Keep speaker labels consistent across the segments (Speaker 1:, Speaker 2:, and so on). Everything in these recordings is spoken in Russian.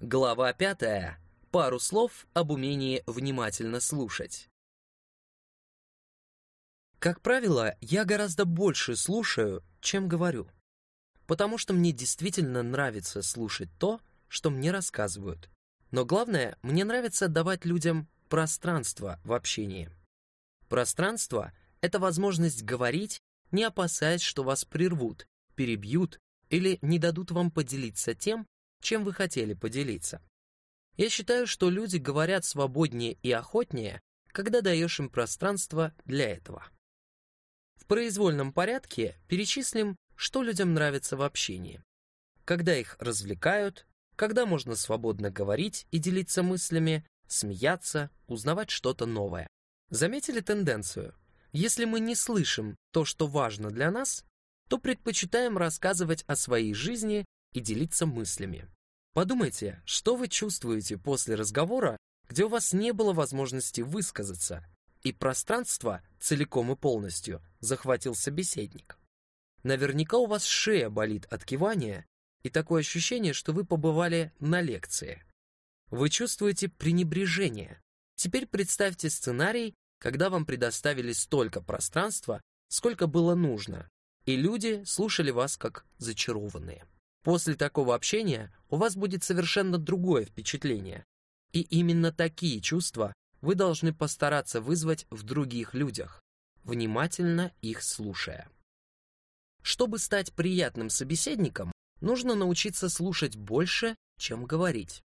Speaker 1: Глава пятая. Пару слов об умении внимательно слушать. Как правило, я гораздо больше слушаю, чем говорю. Потому что мне действительно нравится слушать то, что мне рассказывают. Но главное, мне нравится давать людям пространство в общении. Пространство — это возможность говорить, не опасаясь, что вас прервут, перебьют или не дадут вам поделиться тем, чем вы хотели поделиться. Я считаю, что люди говорят свободнее и охотнее, когда даешь им пространство для этого. В произвольном порядке перечислим, что людям нравится в общении. Когда их развлекают, когда можно свободно говорить и делиться мыслями, смеяться, узнавать что-то новое. Заметили тенденцию? Если мы не слышим то, что важно для нас, то предпочитаем рассказывать о своей жизни и делиться мыслями. Подумайте, что вы чувствуете после разговора, где у вас не было возможности высказаться, и пространство целиком и полностью захватил собеседник. Наверняка у вас шея болит от кивания, и такое ощущение, что вы побывали на лекции. Вы чувствуете пренебрежение. Теперь представьте сценарий, когда вам предоставили столько пространства, сколько было нужно, и люди слушали вас как зачарованные. После такого общения у вас будет совершенно другое впечатление. И именно такие чувства вы должны постараться вызвать в других людях, внимательно их слушая. Чтобы стать приятным собеседником, нужно научиться слушать больше, чем говорить.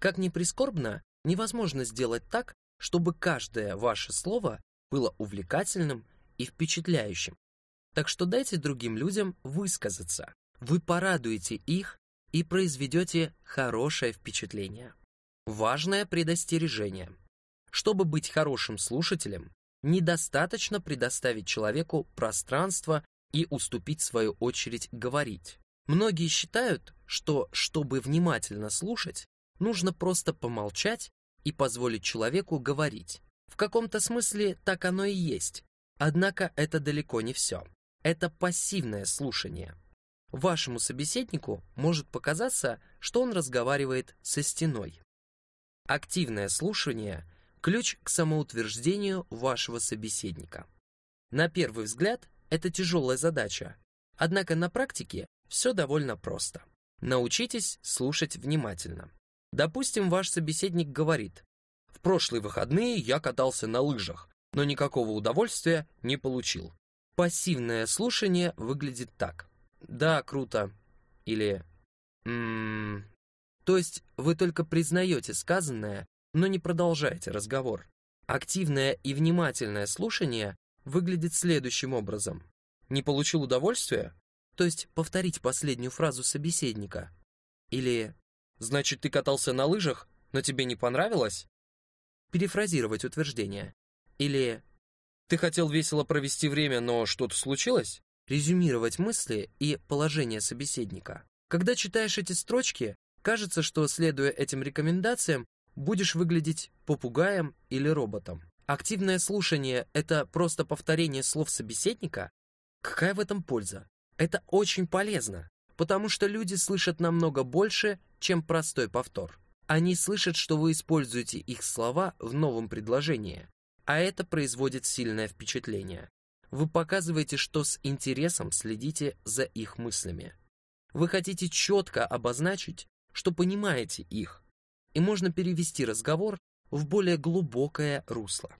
Speaker 1: Как ни прискорбно, невозможно сделать так, чтобы каждое ваше слово было увлекательным и впечатляющим. Так что дайте другим людям высказаться, вы порадуете их и произведете хорошее впечатление. Важное предостережение. Чтобы быть хорошим слушателем, недостаточно предоставить человеку пространство и уступить свою очередь говорить. Многие считают, что, чтобы внимательно слушать, нужно просто помолчать и позволить человеку говорить. В каком-то смысле так оно и есть. Однако это далеко не все. Это пассивное слушание. Вашему собеседнику может показаться, что он разговаривает со стеной. Активное слушание – ключ к самоутверждению вашего собеседника. На первый взгляд, это тяжелая задача, однако на практике все довольно просто. Научитесь слушать внимательно. Допустим, ваш собеседник говорит, «В прошлые выходные я катался на лыжах, но никакого удовольствия не получил». Пассивное слушание выглядит так – «Да, круто». Или «Ммм...» То есть вы только признаете сказанное, но не продолжаете разговор. Активное и внимательное слушание выглядит следующим образом. Не получил удовольствия? То есть повторить последнюю фразу собеседника. Или «Значит, ты катался на лыжах, но тебе не понравилось?» Перефразировать утверждение. Или «Ты хотел весело провести время, но что-то случилось?» Резюмировать мысли и положение собеседника. Когда читаешь эти строчки, кажется, что, следуя этим рекомендациям, будешь выглядеть попугаем или роботом. Активное слушание — это просто повторение слов собеседника? Какая в этом польза? Это очень полезно, потому что люди слышат намного больше, чем простой повтор. Они слышат, что вы используете их слова в новом предложении, а это производит сильное впечатление. Вы показываете, что с интересом следите за их мыслями. Вы хотите четко обозначить, что понимаете их, и можно перевести разговор в более глубокое русло.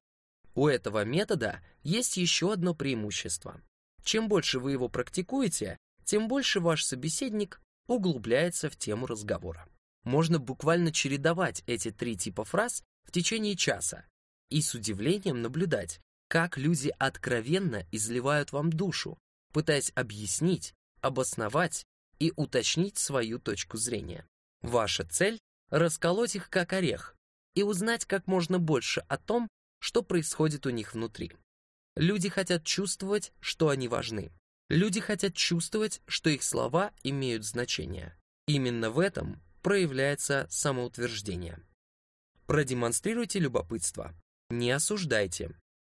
Speaker 1: У этого метода есть еще одно преимущество. Чем больше вы его практикуете, тем больше ваш собеседник углубляется в тему разговора. Можно буквально чередовать эти три типа фраз в течение часа и с удивлением наблюдать, как люди откровенно изливают вам душу, пытаясь объяснить, обосновать и уточнить свою точку зрения. Ваша цель — расколоть их как орех и узнать как можно больше о том, что происходит у них внутри. Люди хотят чувствовать, что они важны. Люди хотят чувствовать, что их слова имеют значение. Именно в этом проявляется самоутверждение. Продемонстрируйте любопытство. Не осуждайте.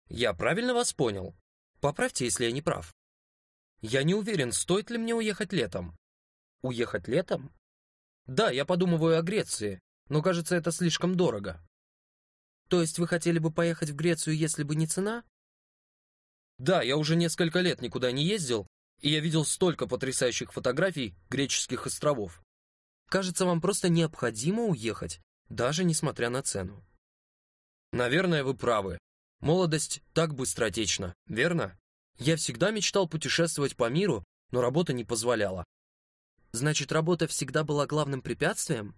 Speaker 1: Я правильно вас понял? Поправьте, если я не прав. Я не уверен, стоит ли мне уехать летом. Уехать летом? Да, я подумываю о Греции, но кажется, это слишком дорого. То есть вы хотели бы поехать в Грецию, если бы не цена? Да, я уже несколько лет никуда не ездил, и я видел столько потрясающих фотографий греческих островов. Кажется, вам просто необходимо уехать, даже несмотря на цену. Наверное, вы правы. Молодость так быстротечна, верно? Я всегда мечтал путешествовать по миру, но работа не позволяла. Значит, работа всегда была главным препятствием?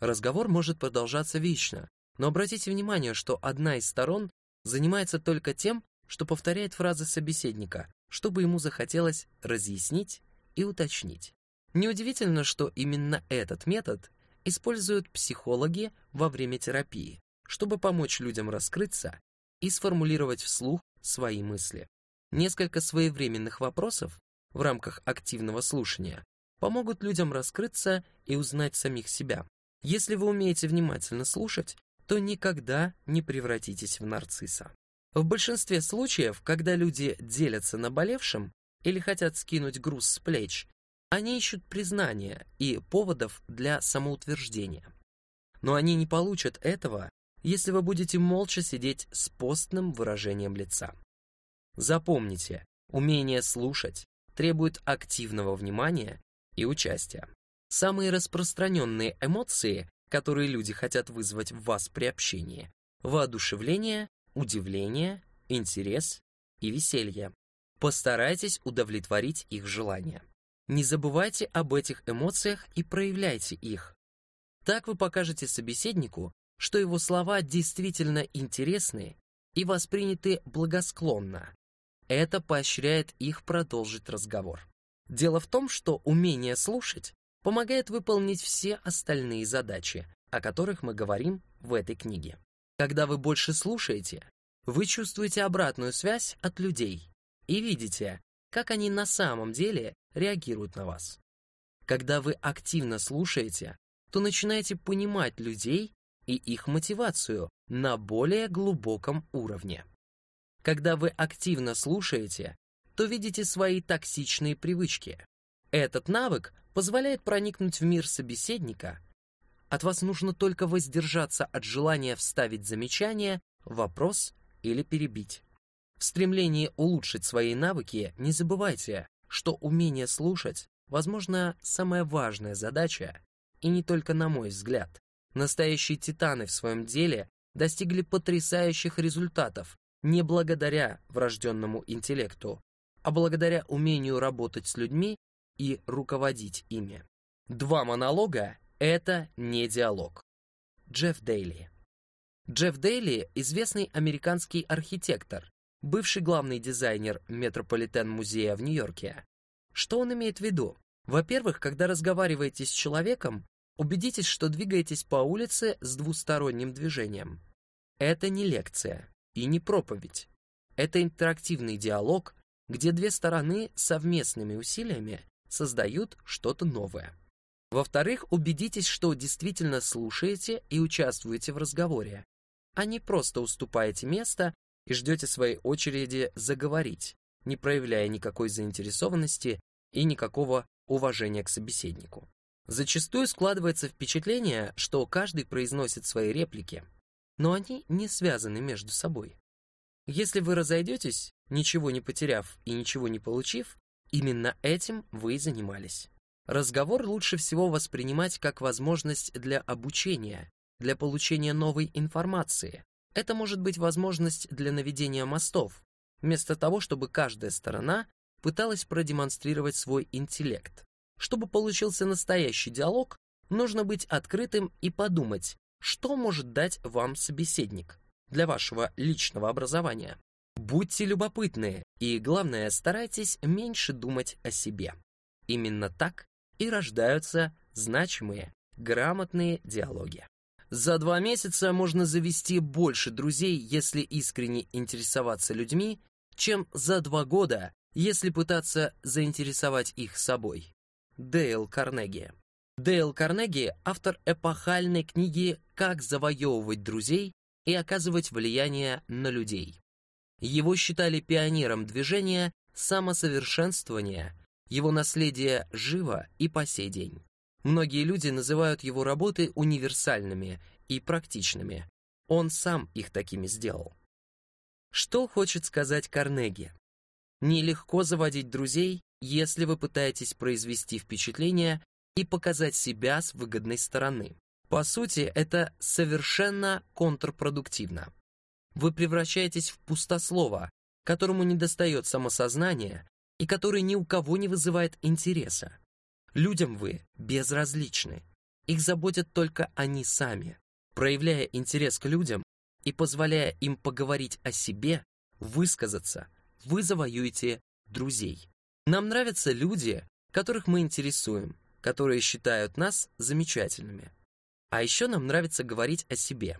Speaker 1: Разговор может продолжаться вечно, но обратите внимание, что одна из сторон занимается только тем, что повторяет фразы собеседника, чтобы ему захотелось разъяснить и уточнить. Неудивительно, что именно этот метод используют психологи во время терапии, чтобы помочь людям раскрыться и сформулировать вслух свои мысли. Несколько своевременных вопросов в рамках активного слушания помогут людям раскрыться и узнать самих себя. Если вы умеете внимательно слушать, то никогда не превратитесь в нарцисса. В большинстве случаев, когда люди делятся наболевшим или хотят скинуть груз с плеч, они ищут признания и поводов для самоутверждения. Но они не получат этого, если вы будете молча сидеть с постным выражением лица. Запомните, умение слушать требует активного внимания и участия. Самые распространенные эмоции которые люди хотят вызвать в вас при общении. Воодушевление, удивление, интерес и веселье. Постарайтесь удовлетворить их желания. Не забывайте об этих эмоциях и проявляйте их. Так вы покажете собеседнику, что его слова действительно интересны и восприняты благосклонно. Это поощряет их продолжить разговор. Дело в том, что умение слушать помогает выполнить все остальные задачи, о которых мы говорим в этой книге. Когда вы больше слушаете, вы чувствуете обратную связь от людей и видите, как они на самом деле реагируют на вас. Когда вы активно слушаете, то начинаете понимать людей и их мотивацию на более глубоком уровне. Когда вы активно слушаете, то видите свои токсичные привычки. Этот навык позволяет проникнуть в мир собеседника, от вас нужно только воздержаться от желания вставить замечание, вопрос или перебить. В стремлении улучшить свои навыки не забывайте, что умение слушать, возможно, самая важная задача, и не только на мой взгляд. Настоящие титаны в своем деле достигли потрясающих результатов не благодаря врожденному интеллекту, а благодаря умению работать с людьми и руководить ими. Два монолога — это не диалог. Джефф Дейли. Джефф Дейли — известный американский архитектор, бывший главный дизайнер Метрополитен-музея в Нью-Йорке. Что он имеет в виду? Во-первых, когда разговариваете с человеком, убедитесь, что двигаетесь по улице с двусторонним движением. Это не лекция и не проповедь. Это интерактивный диалог, где две стороны совместными усилиями создают что-то новое. Во-вторых, убедитесь, что действительно слушаете и участвуете в разговоре, а не просто уступаете место и ждете своей очереди заговорить, не проявляя никакой заинтересованности и никакого уважения к собеседнику. Зачастую складывается впечатление, что каждый произносит свои реплики, но они не связаны между собой. Если вы разойдетесь, ничего не потеряв и ничего не получив, Именно этим вы и занимались. Разговор лучше всего воспринимать как возможность для обучения, для получения новой информации. Это может быть возможность для наведения мостов, вместо того, чтобы каждая сторона пыталась продемонстрировать свой интеллект. Чтобы получился настоящий диалог, нужно быть открытым и подумать, что может дать вам собеседник для вашего личного образования. Будьте любопытны и, главное, старайтесь меньше думать о себе. Именно так и рождаются значимые, грамотные диалоги. За два месяца можно завести больше друзей, если искренне интересоваться людьми, чем за два года, если пытаться заинтересовать их собой. Дейл Карнеги Дейл Карнеги – автор эпохальной книги «Как завоевывать друзей и оказывать влияние на людей». Его считали пионером движения самосовершенствования, его наследие живо и по сей день. Многие люди называют его работы универсальными и практичными. Он сам их такими сделал. Что хочет сказать Карнеги? Нелегко заводить друзей, если вы пытаетесь произвести впечатление и показать себя с выгодной стороны. По сути, это совершенно контрпродуктивно. Вы превращаетесь в пустослова, которому недостает самосознания и который ни у кого не вызывает интереса. Людям вы безразличны. Их заботят только они сами. Проявляя интерес к людям и позволяя им поговорить о себе, высказаться, вы завоюете друзей. Нам нравятся люди, которых мы интересуем, которые считают нас замечательными. А еще нам нравится говорить о себе.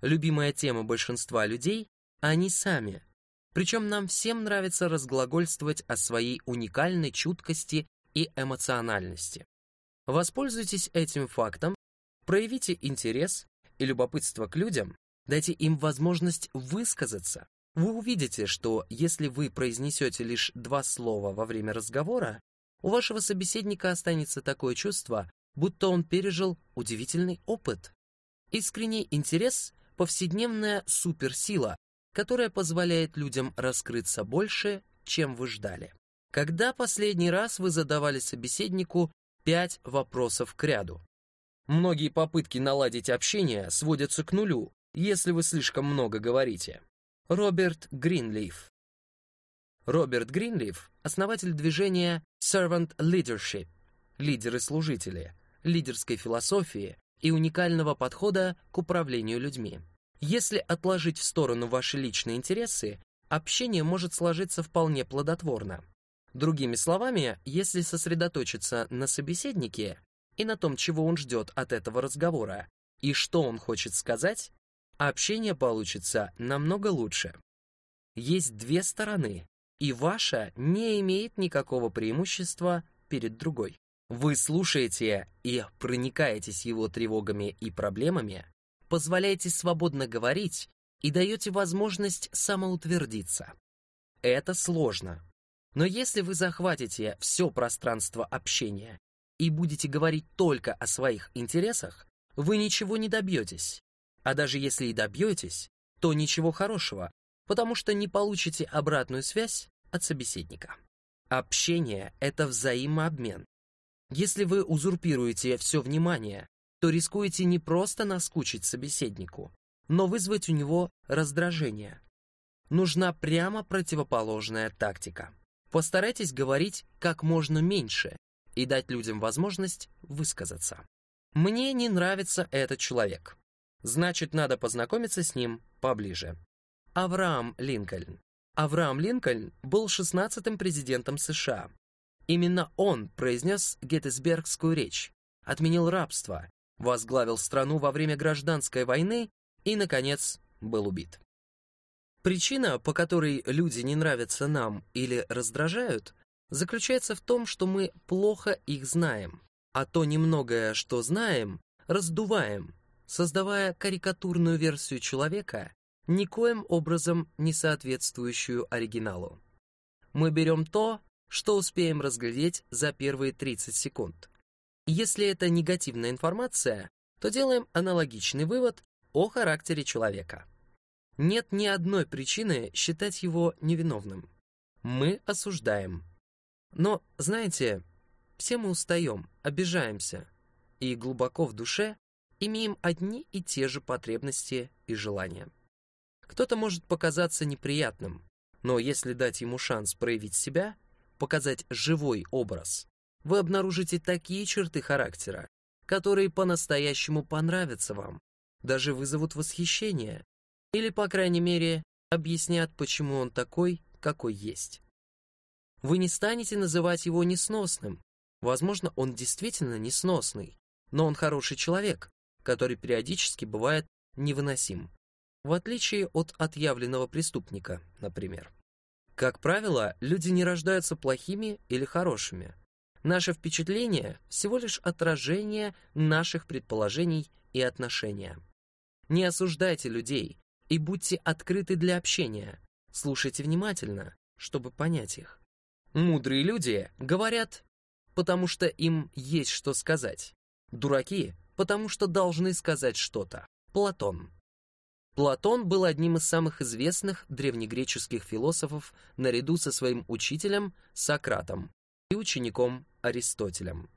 Speaker 1: Любимая тема большинства людей – они сами. Причем нам всем нравится разглагольствовать о своей уникальной чуткости и эмоциональности. Воспользуйтесь этим фактом, проявите интерес и любопытство к людям, дайте им возможность высказаться. Вы увидите, что если вы произнесете лишь два слова во время разговора, у вашего собеседника останется такое чувство, будто он пережил удивительный опыт. Искренний интерес – повседневная суперсила, которая позволяет людям раскрыться больше, чем вы ждали. Когда последний раз вы задавали собеседнику пять вопросов к ряду? Многие попытки наладить общение сводятся к нулю, если вы слишком много говорите. Роберт Гринлиф Роберт Гринлиф – основатель движения Servant Leadership – лидеры-служители, лидерской философии и уникального подхода к управлению людьми. Если отложить в сторону ваши личные интересы, общение может сложиться вполне плодотворно. Другими словами, если сосредоточиться на собеседнике и на том, чего он ждет от этого разговора, и что он хочет сказать, общение получится намного лучше. Есть две стороны, и ваша не имеет никакого преимущества перед другой. Вы слушаете и проникаетесь его тревогами и проблемами, позволяете свободно говорить и даете возможность самоутвердиться. Это сложно, но если вы захватите все пространство общения и будете говорить только о своих интересах, вы ничего не добьетесь. А даже если и добьетесь, то ничего хорошего, потому что не получите обратную связь от собеседника. Общение — это взаимообмен. Если вы узурпируете все внимание, то рискуете не просто наскучить собеседнику, но вызвать у него раздражение. Нужна прямо противоположная тактика. Постарайтесь говорить как можно меньше и дать людям возможность высказаться. Мне не нравится этот человек. Значит, надо познакомиться с ним поближе. Авраам Линкольн. Авраам Линкольн был 16-м президентом США. Именно он произнес Геттисбергскую речь, отменил рабство, возглавил страну во время гражданской войны и, наконец, был убит. Причина, по которой люди не нравятся нам или раздражают, заключается в том, что мы плохо их знаем, а то немногое, что знаем, раздуваем, создавая карикатурную версию человека, никоим образом не соответствующую оригиналу. Мы берем то, что успеем разглядеть за первые 30 секунд. Если это негативная информация, то делаем аналогичный вывод о характере человека. Нет ни одной причины считать его невиновным. Мы осуждаем. Но, знаете, все мы устаем, обижаемся, и глубоко в душе имеем одни и те же потребности и желания. Кто-то может показаться неприятным, но если дать ему шанс проявить себя, показать живой образ, вы обнаружите такие черты характера, которые по-настоящему понравятся вам, даже вызовут восхищение, или, по крайней мере, объяснят, почему он такой, какой есть. Вы не станете называть его несносным. Возможно, он действительно несносный, но он хороший человек, который периодически бывает невыносим. В отличие от отъявленного преступника, например. Как правило, люди не рождаются плохими или хорошими. Наше впечатление всего лишь отражение наших предположений и отношения. Не осуждайте людей, и будьте открыты для общения. Слушайте внимательно, чтобы понять их. Мудрые люди говорят, потому что им есть что сказать. Дураки, потому что должны сказать что-то. Платон. Платон был одним из самых известных древнегреческих философов наряду со своим учителем Сократом и учеником Аристотелем.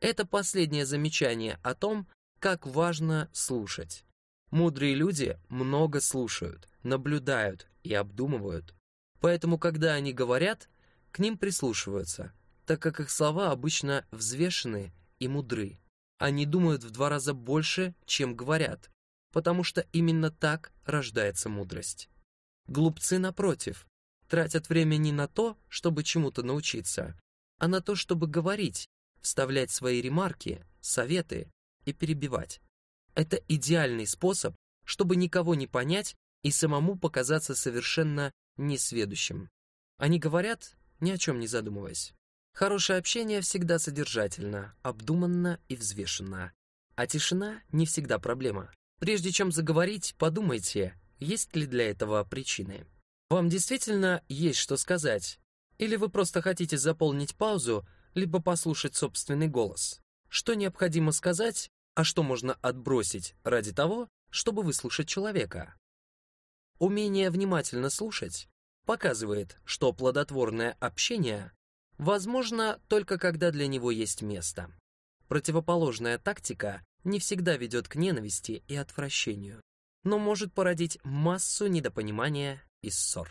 Speaker 1: Это последнее замечание о том, как важно слушать. Мудрые люди много слушают, наблюдают и обдумывают. Поэтому, когда они говорят, к ним прислушиваются, так как их слова обычно взвешены и мудры. Они думают в два раза больше, чем говорят, потому что именно так рождается мудрость. Глупцы, напротив, тратят время не на то, чтобы чему-то научиться, а на то, чтобы говорить, вставлять свои ремарки, советы и перебивать. Это идеальный способ, чтобы никого не понять и самому показаться совершенно несведущим. Они говорят, ни о чем не задумываясь. Хорошее общение всегда содержательно, обдуманно и взвешенно. А тишина не всегда проблема. Прежде чем заговорить, подумайте, есть ли для этого причины. Вам действительно есть что сказать? Или вы просто хотите заполнить паузу, либо послушать собственный голос? Что необходимо сказать, а что можно отбросить ради того, чтобы выслушать человека? Умение внимательно слушать показывает, что плодотворное общение возможно только когда для него есть место. Противоположная тактика не всегда ведет к ненависти и отвращению, но может породить массу недопонимания и ссор.